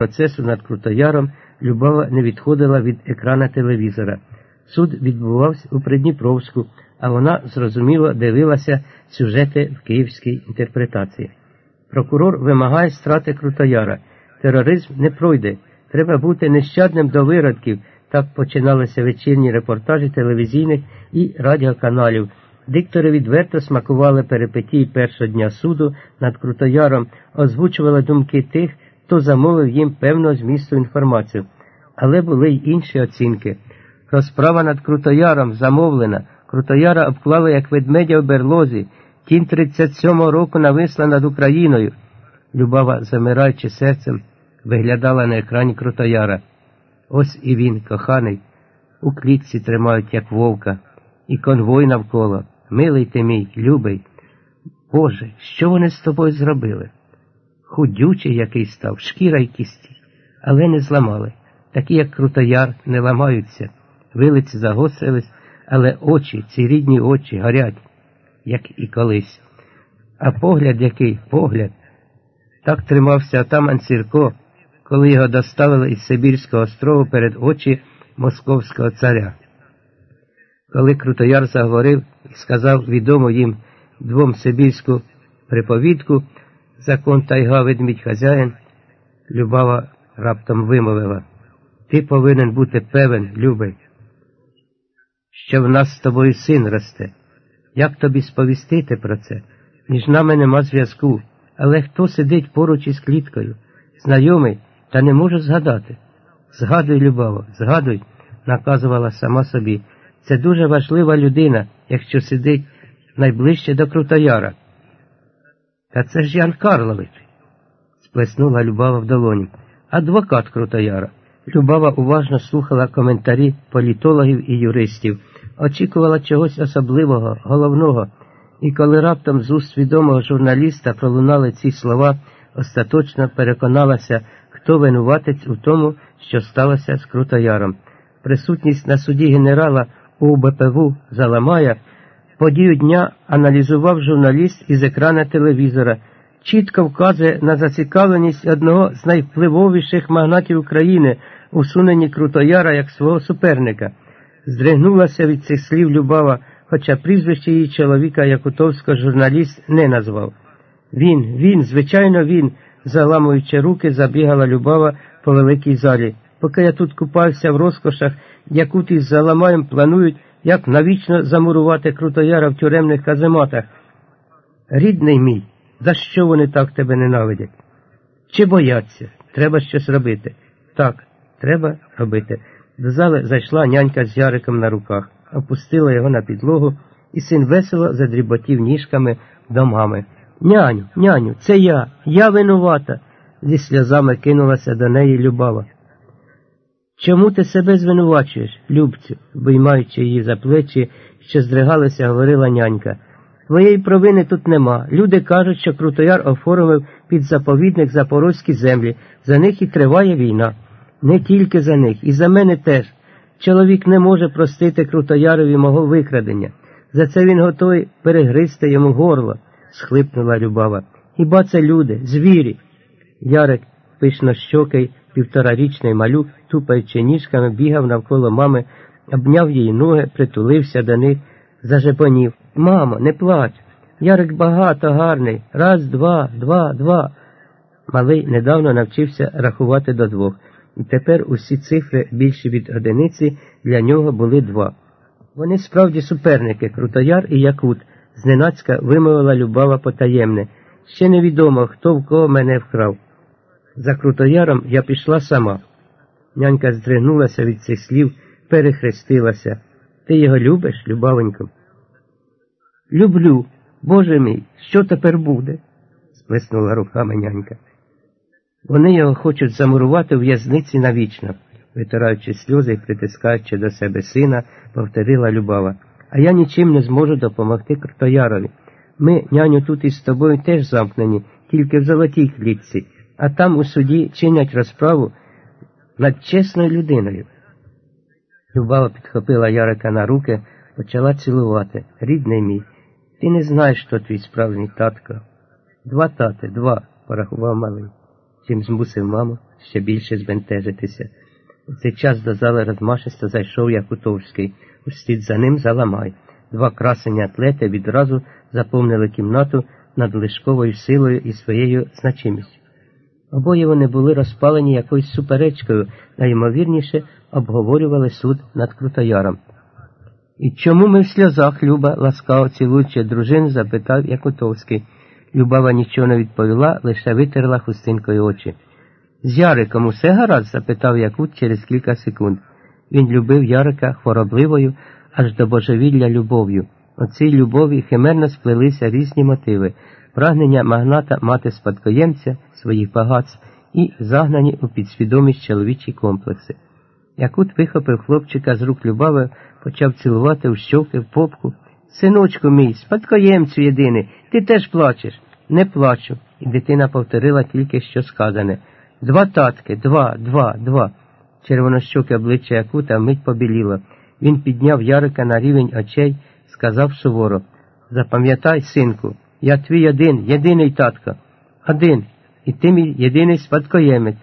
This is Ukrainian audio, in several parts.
процесу над Крутояром Любава не відходила від екрана телевізора. Суд відбувався у Придніпровську, а вона зрозуміло дивилася сюжети в київській інтерпретації. Прокурор вимагає страти Крутояра. Тероризм не пройде. Треба бути нещадним до виродків. Так починалися вечірні репортажі телевізійних і радіоканалів. Диктори відверто смакували перипетії першого дня суду над Крутояром, озвучували думки тих, хто замовив їм певного змісту інформацію. Але були й інші оцінки. Розправа над Крутояром замовлена. Крутояра обклали як ведмедя в берлозі. Тінь 37-го року нависла над Україною. Любава, замираючи серцем, виглядала на екрані Крутояра. Ось і він, коханий, у клітці тримають, як вовка, і конвой навколо. Милий ти мій, любий. Боже, що вони з тобою зробили? Худючий який став, шкіра й кісті, але не зламали. Такі, як Крутояр, не ламаються. Вилиці загострились, але очі, ці рідні очі, горять, як і колись. А погляд який погляд. Так тримався отаман Сірко, коли його доставили із Сибірського острову перед очі московського царя. Коли Крутояр заговорив і сказав відому їм двом Сибірську приповідку, закон тайга ведмідь хазяїн, Любава раптом вимовила. Ти повинен бути певен, любий, що в нас з тобою син росте. Як тобі сповістити про це? Між нами нема зв'язку, але хто сидить поруч із кліткою? Знайомий, та не можу згадати. Згадуй, Любаво, згадуй, наказувала сама собі. Це дуже важлива людина, якщо сидить найближче до Крутояра. Та це ж Ян Карлович, сплеснула Любава в долоні. Адвокат Крутояра. Любава уважно слухала коментарі політологів і юристів, очікувала чогось особливого, головного, і коли раптом з уст відомого журналіста пролунали ці слова, остаточно переконалася, хто винуватець у тому, що сталося з Крутояром. Присутність на суді генерала УБПВ Заламая подію дня аналізував журналіст із екрана телевізора, чітко вказує на зацікавленість одного з найвпливовіших магнатів України усуненні Крутояра як свого суперника. Здригнулася від цих слів Любава, хоча прізвище її чоловіка Якутовського журналіст не назвав. Він, він, звичайно, він, заламуючи руки, забігала Любава по великій залі. Поки я тут купався в розкошах, якут із заламаєм планують, як навічно замурувати Крутояра в тюремних казематах. Рідний мій, за що вони так тебе ненавидять? Чи бояться? Треба щось робити. Так, треба робити. До зали зайшла нянька з Яриком на руках, опустила його на підлогу, і син весело задріботів ніжками домами. Няню, няню, це я, я винувата, зі сльозами кинулася до неї Любава. Чому ти себе звинувачуєш, Любцю, виймаючи її за плечі, що здригалася, говорила нянька. Твоєї провини тут нема. Люди кажуть, що Крутояр оформив під заповідник запорозькі землі, за них і триває війна. Не тільки за них, і за мене теж. Чоловік не може простити Крутоярові мого викрадення. За це він готовий перегризти йому горло, схлипнула Любава. Хіба це люди, звірі? Ярик, пишнощокий, півторарічний малюк, тупаючи ніжками, бігав навколо мами, обняв її ноги, притулився до них, зажепонів. Мамо, не плач. Ярик багато гарний. Раз, два, два, два. Малий недавно навчився рахувати до двох, і тепер усі цифри більші від одиниці для нього були два. Вони справді суперники, Крутояр і Якут, зненацька вимовила Любава потаємне. Ще невідомо, хто в кого мене вкрав. За Крутояром я пішла сама. Нянька здригнулася від цих слів, перехрестилася. Ти його любиш, любавенько? Люблю, Боже мій, що тепер буде? сплеснула руками нянька. Вони його хочуть замурувати в в'язниці навічно, витираючи сльози і притискаючи до себе сина, повторила Любава. А я нічим не зможу допомогти Крутоярові. Ми, няню, тут із тобою теж замкнені, тільки в золотій клітці, а там у суді чинять розправу над чесною людиною. Любава підхопила Ярика на руки, почала цілувати. Рідний мій, ти не знаєш, хто твій справжній татко. Два тати, два, порахував малий. Чим змусив маму ще більше збентежитися. У цей час до зали розмашисто зайшов Якутовський, услід за ним заламай. Два красені атлети відразу заповнили кімнату надлишковою силою і своєю значимістю. Обоє вони були розпалені якоюсь суперечкою, найімовірніше обговорювали суд над Крутояром. І чому ми в сльозах, Люба, ласкаво цілуючи дружину, запитав Якутовський. Любава нічого не відповіла, лише витерла хустинкою очі. З Яриком усе гаразд? запитав Якут через кілька секунд. Він любив Ярика хворобливою, аж до божевілля любов'ю. У цій любові химерно сплелися різні мотиви прагнення магната мати спадкоємця своїх багатств і загнані у підсвідомість чоловічі комплекси. Якут вихопив хлопчика з рук Любави, почав цілувати в щоки, в попку. Синочку мій, спадкоємцю єдиний, ти теж плачеш. Не плачу. І дитина повторила тільки що сказане. Два татки, два, два, два. Червонощоке обличчя Якута мить побіліло. Він підняв Ярика на рівень очей, сказав суворо Запам'ятай, синку, я твій один, єдиний татко. Один. І ти мій єдиний спадкоємець.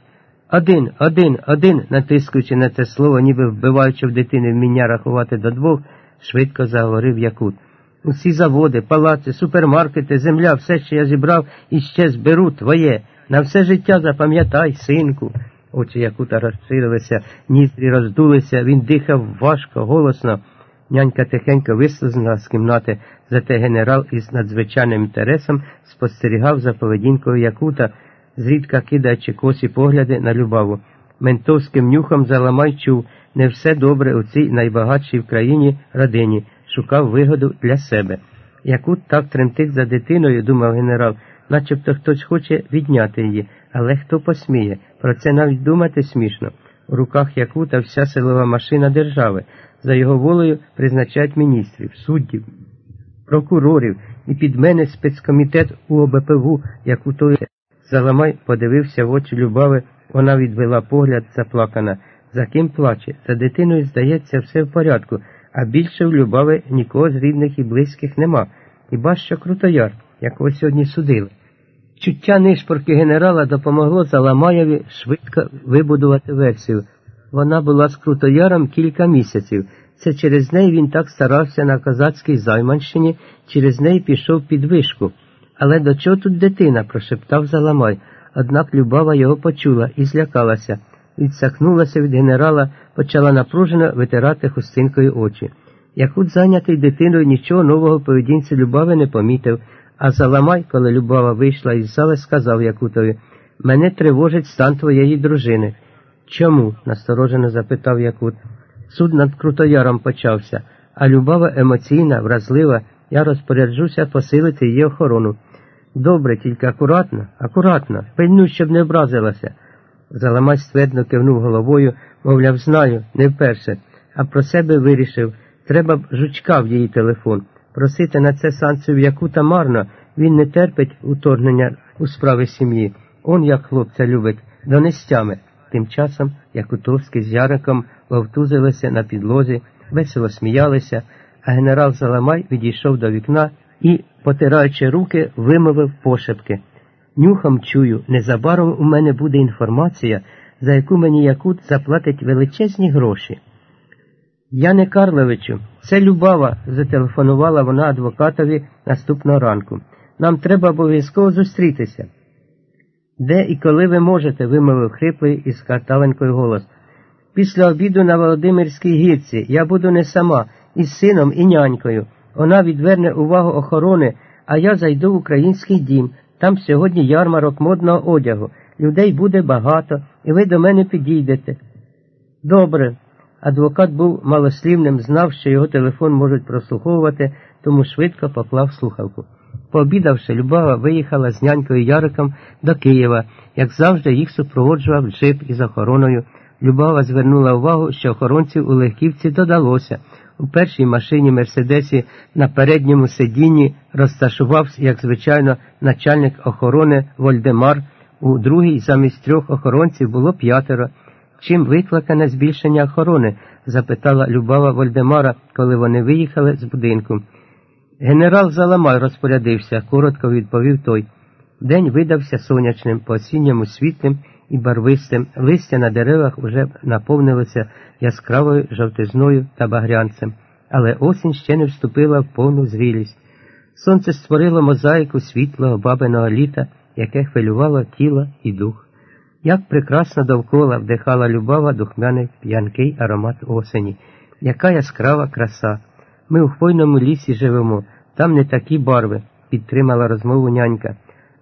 Один, один, один, натискуючи на це слово, ніби вбиваючи в дитини вміння рахувати до двох, швидко заговорив Якут. Усі заводи, палаци, супермаркети, земля, все, що я зібрав, і ще зберу твоє. На все життя запам'ятай, синку. Очі Якута розширилися, ніздрі роздулися, він дихав важко, голосно. Нянька тихенько вислизнула з кімнати, зате генерал із надзвичайним інтересом спостерігав за поведінкою Якута, зрідка кидаючи косі погляди на любаву. Ментовським нюхом заламай чув не все добре у цій найбагатшій в країні родині, шукав вигоду для себе. Якут так тремтить за дитиною, думав генерал, начебто хтось хоче відняти її, але хто посміє. Про це навіть думати смішно. У руках Якута вся силова машина держави. За його волею призначають міністрів, суддів, прокурорів і під мене спецкомітет УОБПВ, як у той Заламай подивився в очі Любави, вона відвела погляд, заплакана. За ким плаче? За дитиною, здається, все в порядку, а більше в Любави нікого з рідних і близьких нема. Хіба що крутояр, якого сьогодні судили. Чуття нишпорки генерала допомогло Заламаєві швидко вибудувати версію. Вона була з Крутояром кілька місяців. Це через неї він так старався на козацькій Займанщині, через неї пішов під вишку. Але до чого тут дитина? прошептав Заламай. Однак Любава його почула і злякалася. Відсахнулася від генерала, почала напружено витирати хустинкою очі. Якут зайнятий дитиною нічого нового поведінці Любави не помітив, а Заламай, коли Любава вийшла із зали, сказав Якутові Мене тривожить стан твоєї дружини. Чому? насторожено запитав Якут. Суд над Крутояром почався, а Любава емоційна, вразлива, я розпоряджуся посилити її охорону. Добре, тільки акуратно, акуратно, пильнуй, щоб не образилася. Заламай ствердно кивнув головою, мовляв, знаю, не вперше, а про себе вирішив. Треба б жучка в її телефон. Просити на це санкцію Якута марно, він не терпить уторгнення у справи сім'ї. Он як хлопця любить, донестями. Тим часом Якутовський з Яриком вовтузилися на підлозі, весело сміялися, а генерал Заламай відійшов до вікна і, потираючи руки, вимовив пошепки. Нюхом чую, незабаром у мене буде інформація, за яку мені Якут заплатить величезні гроші. Яне Карловичу, це Любава, зателефонувала вона адвокатові наступного ранку. Нам треба обов'язково зустрітися. Де і коли ви можете, вимовив хриплий із карталенькою голос. Після обіду на Володимирській гірці я буду не сама, із сином і нянькою. Вона відверне увагу охорони, а я зайду в український дім. Там сьогодні ярмарок модного одягу. Людей буде багато, і ви до мене підійдете. Добре. Адвокат був малослівним, знав, що його телефон можуть прослуховувати, тому швидко поклав слухавку. Пообідавши, Любава виїхала з нянькою Яриком до Києва, як завжди їх супроводжував джип із охороною. Любава звернула увагу, що охоронців у легківці додалося. У першій машині Мерседесі на передньому сидінні розташувався, як звичайно, начальник охорони Вольдемар, у другій замість трьох охоронців було п'ятеро. Чим викликане збільшення охорони? запитала Любава Вольдемара, коли вони виїхали з будинку. Генерал Заламай розпорядився, коротко відповів той. День видався сонячним, по осінньому світлим, і барвистим, листя на деревах уже наповнилося яскравою жовтизною та багрянцем, але осінь ще не вступила в повну зрілість. Сонце створило мозаїку світлого бабиного літа, яке хвилювало тіло і дух. Як прекрасно довкола вдихала любава духмяний п'янкий аромат осені, яка яскрава краса. Ми у хвойному лісі живемо, там не такі барви, підтримала розмову нянька,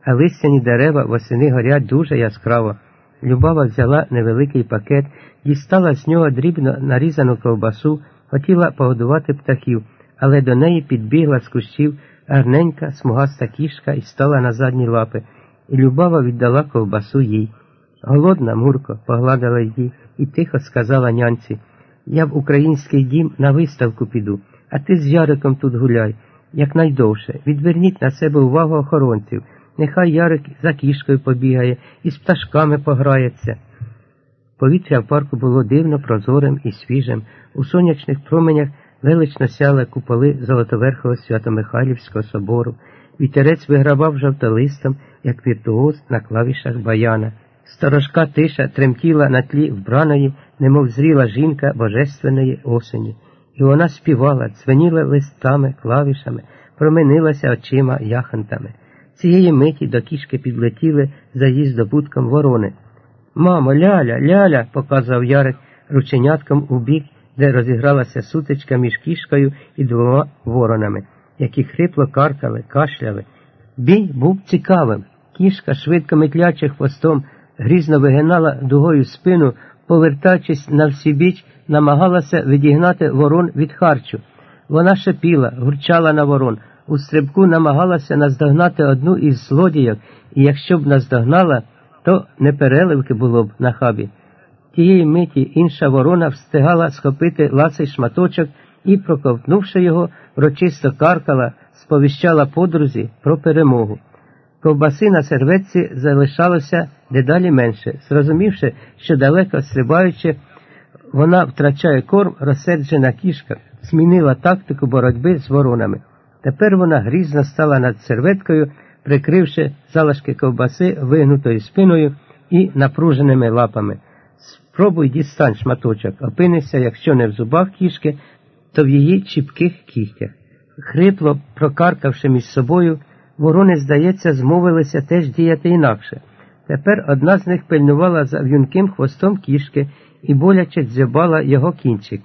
а листяні дерева восени горять дуже яскраво. Любава взяла невеликий пакет, дістала з нього дрібно нарізану ковбасу, хотіла погодувати птахів, але до неї підбігла з кущів гарненька смугаста кішка і стала на задні лапи, і Любава віддала ковбасу їй. Голодна, Мурко, погладила її і тихо сказала нянці Я в український дім на виставку піду, а ти з Яриком тут гуляй, якнайдовше. Відверніть на себе увагу охоронців. Нехай Ярик за кішкою побігає і з пташками пограється. Повітря в парку було дивно прозорим і свіжим. У сонячних променях велично сяли куполи Золотоверхового Свято-Михайлівського собору. Вітерець вигравав жовтолистом, як віртуоз на клавішах баяна. Сторожка тиша тремтіла на тлі вбраної, немов зріла жінка божественної осені, і вона співала, цвеніла листами, клавішами, променилася очима яхонтами. Цієї миті до кішки підлетіли за її здобутком ворони. Мамо, ляля, ляля, показав Ярик рученятком у бік, де розігралася сутичка між кішкою і двома воронами, які хрипло каркали, кашляли. Бій був цікавим. Кішка, швидко метлячи хвостом, грізно вигинала дугою спину, повертаючись на всі біч, намагалася відігнати ворон від харчу. Вона шепіла, гурчала на ворон, у стрибку намагалася наздогнати одну із злодійок, і якщо б наздогнала, то не переливки було б на хабі. Тієї миті інша ворона встигала схопити ласий шматочок і, проковтнувши його, врочисто каркала, сповіщала подрузі про перемогу. Ковбаси на серветці залишалося дедалі менше, зрозумівши, що далеко стрибаючи, вона втрачає корм, розсерджена кішка, змінила тактику боротьби з воронами. Тепер вона грізно стала над серветкою, прикривши залишки ковбаси вигнутою спиною і напруженими лапами. Спробуй дістань шматочок, опинися, якщо не в зубах кішки, то в її чіпких кігтях. Хрипло прокаркавши між собою, ворони, здається, змовилися теж діяти інакше. Тепер одна з них пильнувала за в'юнким хвостом кішки і боляче дзьобала його кінчик.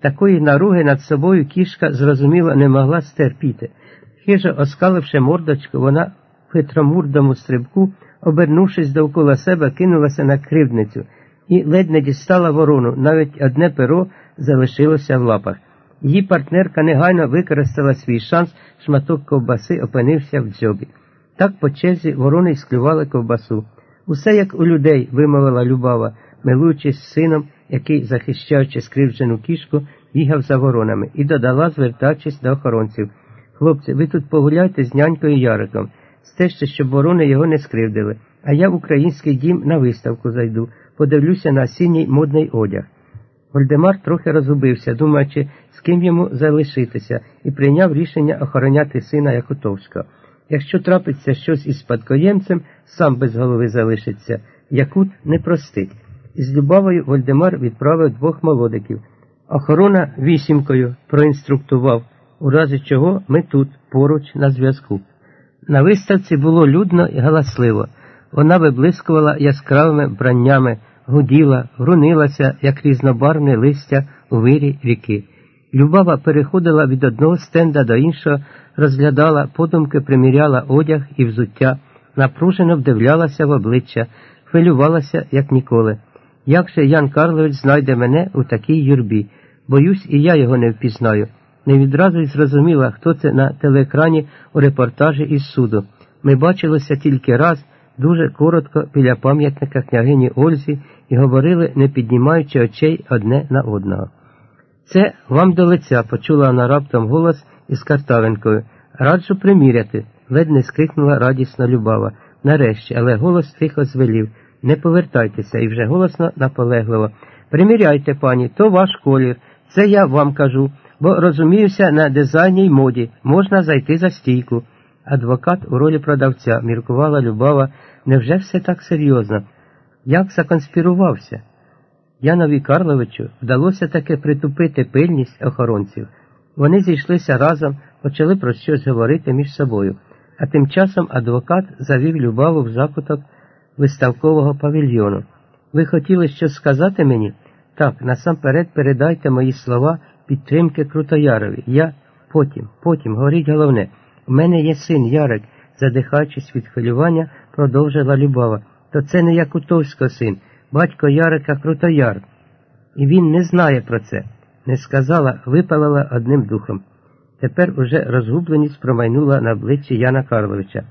Такої наруги над собою кішка, зрозуміло, не могла стерпіти. Хижо оскаливши мордочку, вона в хитромурдому стрибку, обернувшись довкола себе, кинулася на кривдницю і ледь не дістала ворону, навіть одне перо залишилося в лапах. Її партнерка негайно використала свій шанс, шматок ковбаси опинився в дзьобі. Так по черзі ворони склювали ковбасу. Усе як у людей, вимовила Любава, милуючись сином, який, захищаючи скривджену кішку, бігав за воронами, і додала, звертаючись до охоронців. Хлопці, ви тут погуляйте з нянькою Яриком, стежте, щоб ворони його не скривдили, а я в український дім на виставку зайду, подивлюся на осінній модний одяг. Вольдемар трохи розгубився, думаючи, з ким йому залишитися, і прийняв рішення охороняти сина Якутовського. Якщо трапиться щось із спадкоємцем, сам без голови залишиться. Якут не простить. Із Любавою Вольдемар відправив двох молодиків. Охорона вісімкою проінструктував, у разі чого ми тут, поруч на зв'язку. На виставці було людно і галасливо. Вона виблискувала яскравими вбраннями, гуділа, грунилася, як різнобарвне листя у вирі ріки. Любава переходила від одного стенда до іншого, розглядала, подумки приміряла одяг і взуття, напружено вдивлялася в обличчя, хвилювалася, як ніколи. Як же Ян Карлович знайде мене у такій юрбі? Боюсь, і я його не впізнаю. Не відразу й зрозуміла, хто це на телеекрані у репортажі із суду. Ми бачилися тільки раз, дуже коротко біля пам'ятника княгині Ользі і говорили, не піднімаючи очей одне на одного. Це вам до лиця, почула вона раптом голос із Картавенкою. Раджу приміряти, ледь не скрикнула радісно Любава. Нарешті, але голос тихо звелів. Не повертайтеся і вже голосно наполегливо. Приміряйте, пані, то ваш колір. Це я вам кажу, бо розуміюся на дизайні й моді, можна зайти за стійку. Адвокат у ролі продавця міркувала Любава, невже все так серйозно? Як законспірувався? Янові Карловичу вдалося таки притупити пильність охоронців. Вони зійшлися разом, почали про щось говорити між собою, а тим часом адвокат завів Любаву в закуток виставкового павільйону. Ви хотіли щось сказати мені? Так, насамперед передайте мої слова підтримки Крутоярові. Я потім, потім, говоріть головне, у мене є син Ярик, задихаючись від хвилювання, продовжила Любава. То це не Якутовського син, батько Ярика Крутояр. І він не знає про це, не сказала, випалила одним духом. Тепер уже розгубленість промайнула на обличчі Яна Карловича.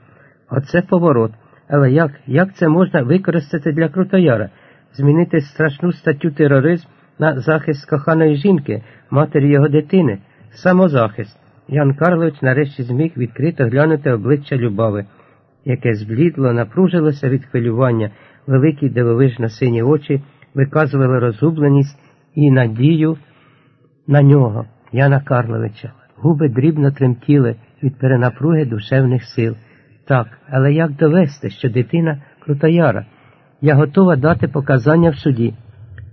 Оце поворот. Але як як це можна використати для Крутояра? Змінити страшну статтю тероризм на захист коханої жінки, матері його дитини, самозахист. Ян Карлович нарешті зміг відкрито глянути обличчя Любави, яке зблідло, напружилося від хвилювання, великі дивовижно сині очі виказували розгубленість і надію на нього, Яна Карловича. Губи дрібно тремтіли від перенапруги душевних сил. Так, але як довести, що дитина крутояра? Я готова дати показання в суді.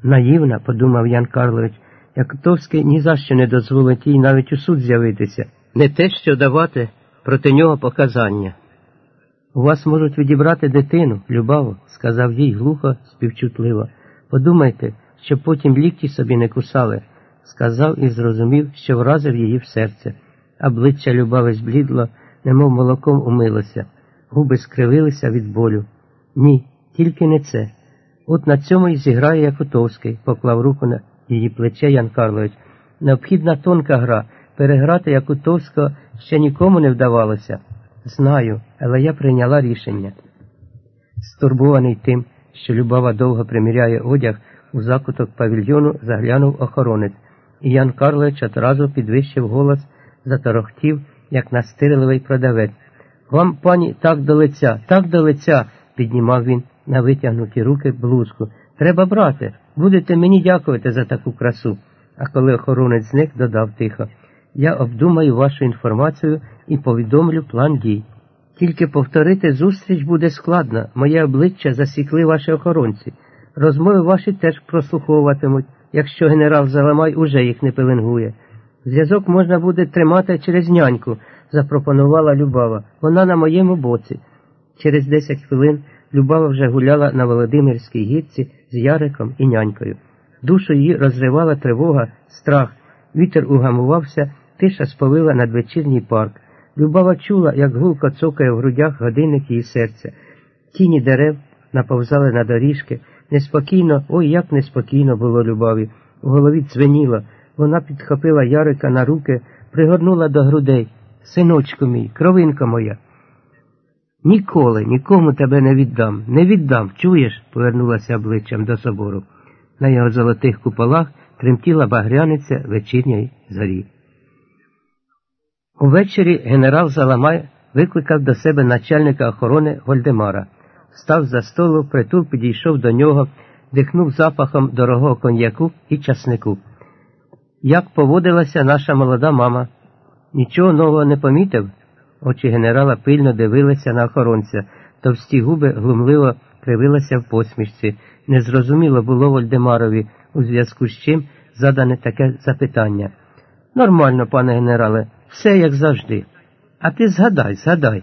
Наївна, подумав Ян Карлович, Якутовський ні за що не дозволить їй навіть у суд з'явитися, не те, що давати проти нього показання. У вас можуть відібрати дитину, Любаво, сказав їй глухо, співчутливо. Подумайте, щоб потім лікті собі не кусали, сказав і зрозумів, що вразив її в серце. Обличчя Любави зблідло, немов молоком умилося, губи скривилися від болю. Ні, тільки не це. От на цьому і зіграє Якутовський, поклав руку на її плече Ян Карлович. Необхідна тонка гра. Переграти Якутовського ще нікому не вдавалося. Знаю, але я прийняла рішення. Стурбований тим, що Любава довго приміряє одяг, у закуток павільйону заглянув охоронець, і Ян Карлович одразу підвищив голос, заторохтів, як настирливий продавець. Вам, пані, так до лиця, так до лиця, піднімав він на витягнуті руки блузку. Треба брати, будете мені дякувати за таку красу. А коли охоронець зник, додав тихо. Я обдумаю вашу інформацію і повідомлю план дій. Тільки повторити зустріч буде складно, моє обличчя засікли ваші охоронці. Розмови ваші теж прослуховуватимуть, якщо генерал Заламай уже їх не пеленгує. Зв'язок можна буде тримати через няньку, запропонувала Любава. Вона на моєму боці. Через десять хвилин Любава вже гуляла на Володимирській гірці з Яриком і нянькою. Душу її розривала тривога, страх, вітер угамувався, тиша сповила надвечірній парк. Любава чула, як гулко цокає в грудях годинник її серця. Тіні дерев наповзали на доріжки. Неспокійно, ой, як неспокійно було Любаві. В голові дзвеніло. Вона підхопила Ярика на руки, пригорнула до грудей. Синочку мій, кровинка моя. Ніколи, нікому тебе не віддам, не віддам, чуєш? повернулася обличчям до собору. На його золотих куполах тремтіла багряниця вечірньої зорі. Увечері генерал Заламай викликав до себе начальника охорони Вольдемара. Став за столу, притул підійшов до нього, дихнув запахом дорогого коньяку і часнику. Як поводилася наша молода мама? Нічого нового не помітив? Очі генерала пильно дивилися на охоронця, товсті губи глумливо кривилися в посмішці. Незрозуміло було Вольдемарові, у зв'язку з чим задане таке запитання. Нормально, пане генерале, все як завжди. А ти згадай, згадай,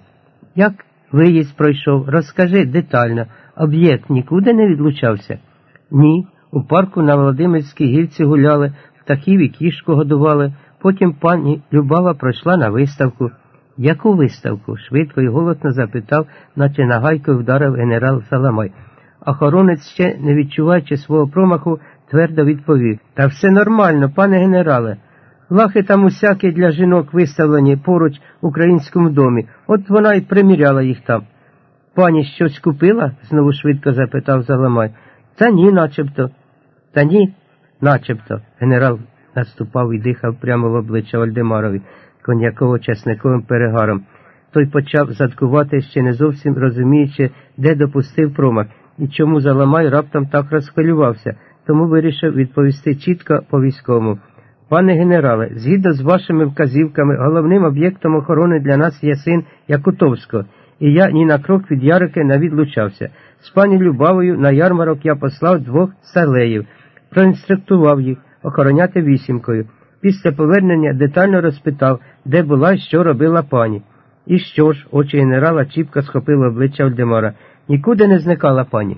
як виїзд пройшов, розкажи детально, об'єкт нікуди не відлучався? Ні. У парку на Володимирській гільці гуляли, птахів і кішку годували, потім пані Любава пройшла на виставку. Яку виставку? швидко і голосно запитав, наче нагайкою вдарив генерал Саламай. Охоронець ще, не відчуваючи свого промаху, твердо відповів Та все нормально, пане генерале. Лахи там усякі для жінок виставлені поруч в українському домі, от вона й приміряла їх там. Пані щось купила? знову швидко запитав Заламай. Та ні, начебто. Та ні, начебто. Генерал наступав і дихав прямо в обличчя Вальдемарові коньяково-чесниковим перегаром. Той почав задкувати, ще не зовсім розуміючи, де допустив промах і чому Заламай раптом так розхвилювався, тому вирішив відповісти чітко по військовому. Пане генерале, згідно з вашими вказівками, головним об'єктом охорони для нас є син Якутовського, і я ні на крок від Ярики не відлучався. З пані Любавою на ярмарок я послав двох старлеїв, проінструктував їх охороняти вісімкою. Після повернення детально розпитав, де була і що робила пані. І що ж, очі генерала чіпко схопили обличчя Вальдемара. Нікуди не зникала пані.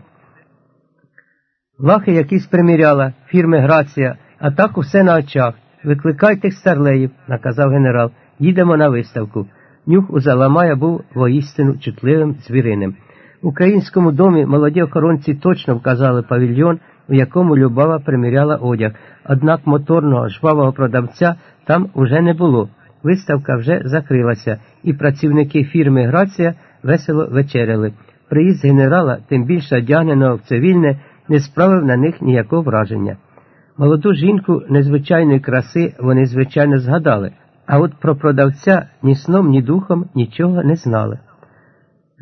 Лахи якісь приміряла, фірми Грація, а так усе на очах. Викликайте старлеїв, наказав генерал. Їдемо на виставку. Нюх у Заламая був воістину чутливим звіриним. Українському домі молоді охоронці точно вказали павільйон, у якому Любава приміряла одяг, однак моторного жвавого продавця там уже не було. Виставка вже закрилася, і працівники фірми Грація весело вечеряли. Приїзд генерала, тим більше одягненого в цивільне, не справив на них ніякого враження. Молоду жінку незвичайної краси вони, звичайно, згадали, а от про продавця ні сном, ні духом нічого не знали.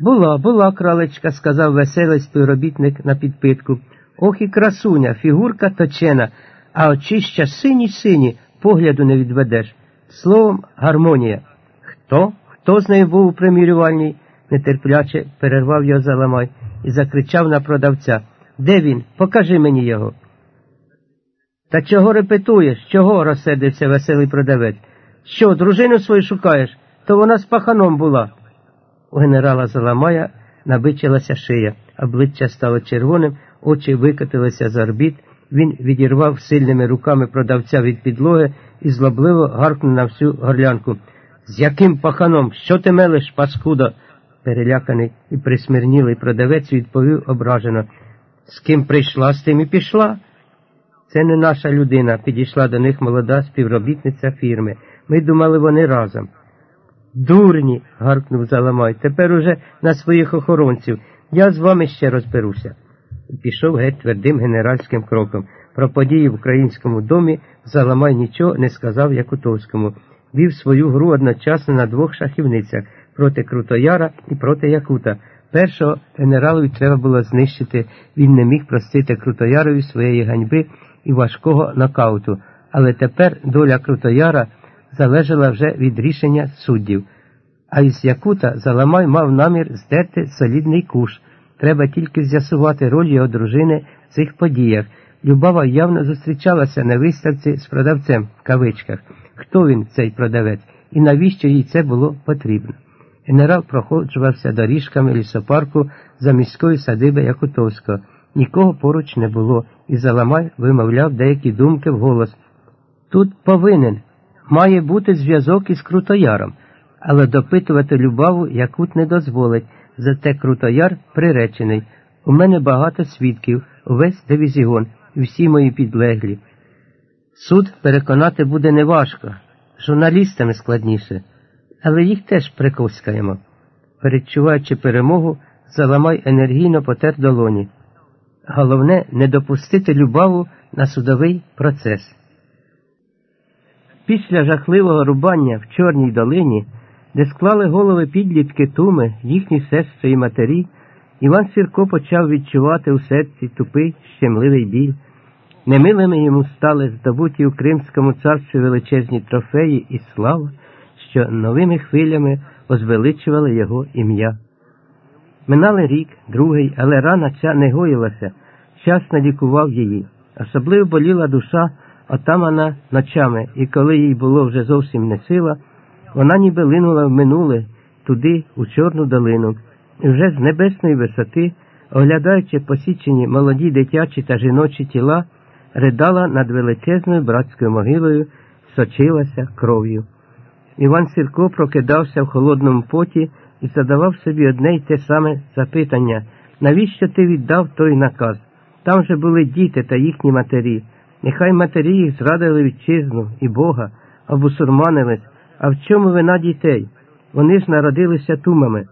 Була, була кралечка, сказав веселий співробітник на підпитку. Ох і красуня, фігурка точена, а очища сині сині, погляду не відведеш. Словом, гармонія. Хто? Хто з нею був у примірювальній? нетерпляче перервав його Заламай і закричав на продавця. Де він? Покажи мені його. Та чого репетуєш? Чого? розсердився веселий продавець. Що, дружину свою шукаєш? То вона з паханом була. У генерала Заламая набичилася шия, обличчя стало червоним, очі викотилися з орбіт. Він відірвав сильними руками продавця від підлоги і злобливо гаркнув на всю горлянку. З яким паханом? Що ти мелиш, паскуда? Переляканий і присмирнілий продавець відповів ображено. З ким прийшла, з тим і пішла. Це не наша людина, підійшла до них молода співробітниця фірми. Ми думали, вони разом. Дурні. гаркнув Заламай, тепер уже на своїх охоронців. Я з вами ще розберуся. Пішов геть твердим генеральським кроком. Про події в українському домі Заламай нічого не сказав Якутовському. Вів свою гру одночасно на двох шахівницях проти Крутояра і проти Якута. Першого генералові треба було знищити, він не міг простити Крутоярові своєї ганьби і важкого нокауту, але тепер доля Крутояра залежала вже від рішення суддів. А із Якута Заламай мав намір здерти солідний куш. Треба тільки з'ясувати роль його дружини в цих подіях. Любава явно зустрічалася на виставці з продавцем в кавичках. Хто він, цей продавець, і навіщо їй це було потрібно? Генерал проходжувався доріжками лісопарку за міської садиби Якутовського. Нікого поруч не було, і Заламай вимовляв деякі думки вголос. Тут повинен, має бути зв'язок із Крутояром, але допитувати любаву Якут не дозволить, зате Крутояр приречений. У мене багато свідків, увесь дивізіон, і всі мої підлеглі. Суд переконати буде неважко, журналістами складніше, але їх теж приковскаємо. Передчуваючи перемогу, Заламай енергійно потер долоні. Головне не допустити любаву на судовий процес. Після жахливого рубання в Чорній долині, де склали голови підлітки Туми, їхні сестри і матері, Іван Сірко почав відчувати у серці тупий, щемливий біль. Немилими йому стали здобуті у Кримському царстві величезні трофеї і слава, що новими хвилями озвеличували його ім'я. Минали рік, другий, але рана ця не гоїлася, час лікував її. Особливо боліла душа отамана ночами, і коли їй було вже зовсім не сила, вона ніби линула в минуле, туди, у Чорну долину, і вже з небесної висоти, оглядаючи посічені молоді дитячі та жіночі тіла, ридала над величезною братською могилою, сочилася кров'ю. Іван Сірко прокидався в холодному поті і задавав собі одне й те саме запитання навіщо ти віддав той наказ? Там же були діти та їхні матері. Нехай матері їх зрадили вітчизну і Бога, обусурманились, а в чому вина дітей? Вони ж народилися тумами.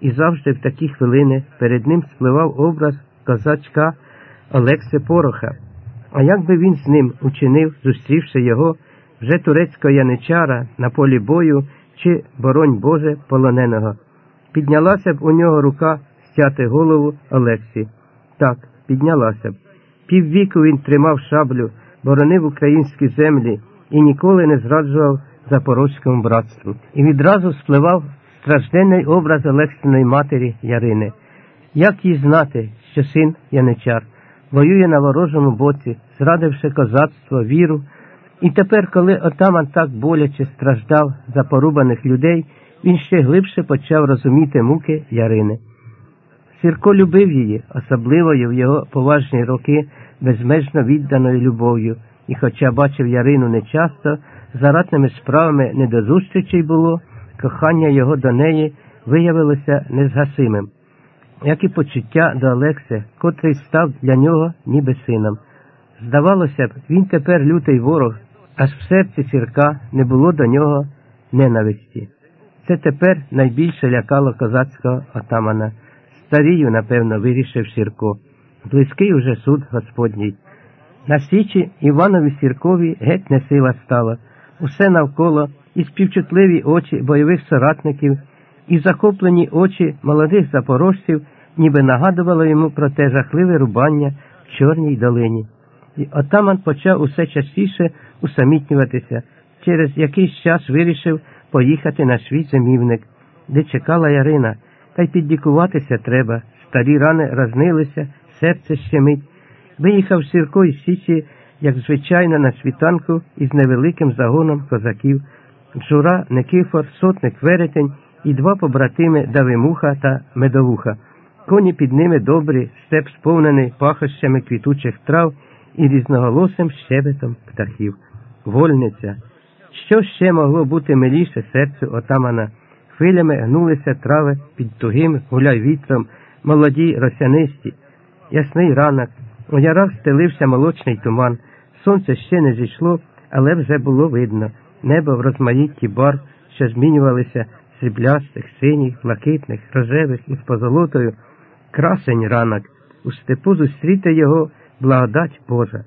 І завжди в такі хвилини перед ним спливав образ козачка Олекси Пороха. А як би він з ним учинив, зустрівши його вже турецького яничара на полі бою чи, боронь Боже, полоненого? Піднялася б у нього рука стяти голову Олексі. Так, піднялася б. Піввіку він тримав шаблю, боронив українські землі і ніколи не зраджував запорозькому братству. І відразу спливав стражденний образ Олексиної матері Ярини. Як їй знати, що син яничар воює на ворожому боці, зрадивши козацтво, віру, і тепер, коли отаман так боляче страждав за порубаних людей, він ще глибше почав розуміти муки Ярини. Сірко любив її, особливо в його поважні роки, безмежно відданою любов'ю, і, хоча бачив Ярину нечасто, за ратними справами не до зустрічей було, кохання його до неї виявилося незгасимим, як і почуття до Олекси, котрий став для нього ніби сином. Здавалося б, він тепер лютий ворог, аж в серці сірка не було до нього ненависті. Це тепер найбільше лякало козацького отамана. Старію, напевно, вирішив Сірко. Близький уже суд Господній. На січі Іванові Сіркові геть не сила стала. Усе навколо і співчутливі очі бойових соратників, і захоплені очі молодих запорожців, ніби нагадувало йому про те жахливе рубання в Чорній долині. І отаман почав усе частіше усамітнюватися. Через якийсь час вирішив поїхати на свій зимівник, де чекала Ярина, та й підлікуватися треба. Старі рани разнилися, серце щемить. Виїхав Сірко із Січі, як звичайно, на світанку із невеликим загоном козаків. Джура, Никифор, сотник веретень і два побратими Давимуха та Медовуха. Коні під ними добрі, степ сповнений пахощами квітучих трав і різноголосим щебетом птахів. Вольниця. Що ще могло бути миліше серцю отамана? Хвилями гнулися трави під тугим гуляй вітром, молоді росянисті. Ясний ранок, у ярах стелився молочний туман, сонце ще не зійшло, але вже було видно. Небо в розмаїтті бар, що змінювалися сріблястих, синіх, блакитних, рожевих із позолотою. Красень ранок, у степу зустріти його благодать Божа.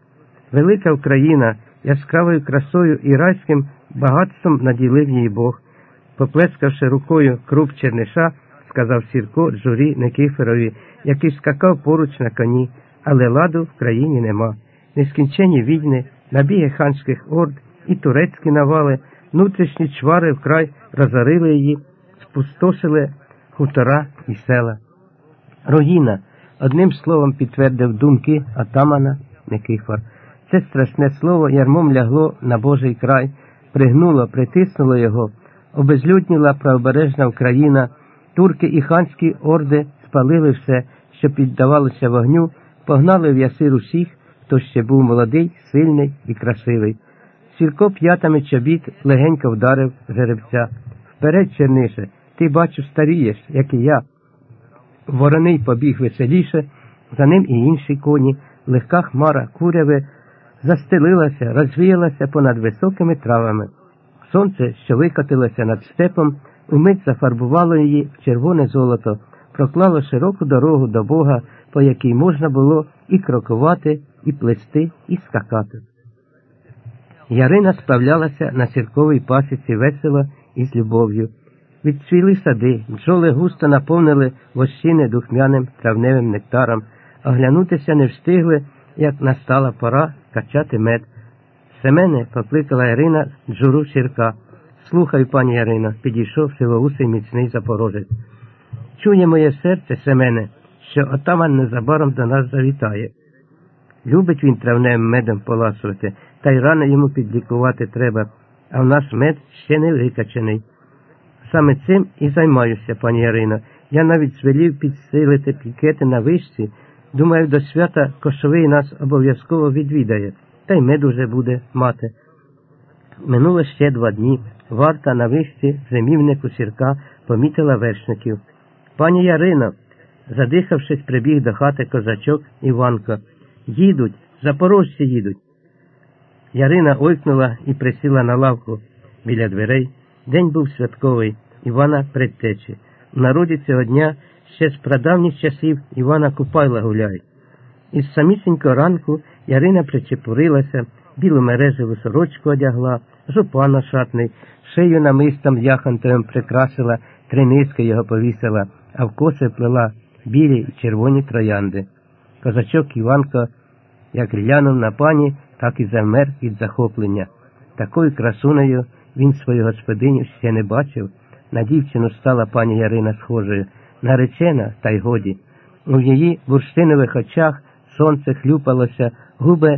Велика Україна яскравою красою і райським багатством наділив її Бог. Поплескавши рукою круп Черниша, сказав Сірко Джурі Никифорові, який скакав поруч на коні, але ладу в країні нема. Нескінчені війни, набіги ханських орд і турецькі навали, внутрішні чвари вкрай розорили її, спустошили хутора і села. Руїна, одним словом підтвердив думки атамана Никифор. Це страшне слово ярмом лягло на Божий край, пригнуло, притиснуло його, обезлюдніла правобережна Україна, турки і ханські орди спалили все, що піддавалося вогню, погнали в ясир усіх, хто ще був молодий, сильний і красивий. Сірко п'ятами чобіт легенько вдарив жеребця. Вперед, чернише, ти бачу, старієш, як і я. Вороний побіг веселіше, за ним і інші коні, легка хмара куряви застелилася, розвіялася понад високими травами. Сонце, що викотилося над степом, умить зафарбувало її в червоне золото, проклало широку дорогу до Бога, по якій можна було і крокувати, і плести, і скакати. Ярина справлялася на сірковій пасіці весело і з любов'ю. Відцвіли сади, бджоли густо наповнили вощини духмяним травневим нектаром, оглянутися не встигли, як настала пора качати мед. Семене покликала Ірина джуру сірка. Слухай, пані Ярина, підійшов сивоусий міцний запорожець. Чує моє серце, Семене, що отаман незабаром до нас завітає. Любить він травневим медом поласувати, та й рано йому підлікувати треба, а в нас мед ще не викачений. Саме цим і займаюся, пані Ярино. Я навіть звелів підсилити пікети на вишці. Думаю, до свята кошовий нас обов'язково відвідає, та й мед уже буде мати. Минуло ще два дні. Варта на вишці зимівнику сірка помітила вершників. Пані Ярино, задихавшись, прибіг до хати козачок Іванко. Їдуть, запорожці їдуть. Ярина ойкнула і присіла на лавку біля дверей. День був святковий, Івана предтечі. В народі цього дня ще з прадавніх часів Івана Купайла гуляють. Із самісінького ранку Ярина причепурилася, білу мережеву сорочку одягла, жупана шатний, шию намистом яхантовим прикрасила, три низки його повісила, а в коси плела білі й червоні троянди. Козачок Іванко, як глянув на пані, так і замер від захоплення. Такою красунею він свою господиню ще не бачив. На дівчину стала пані Ярина схожою, наречена, та й годі. У її бурштинових очах сонце хлюпалося, губи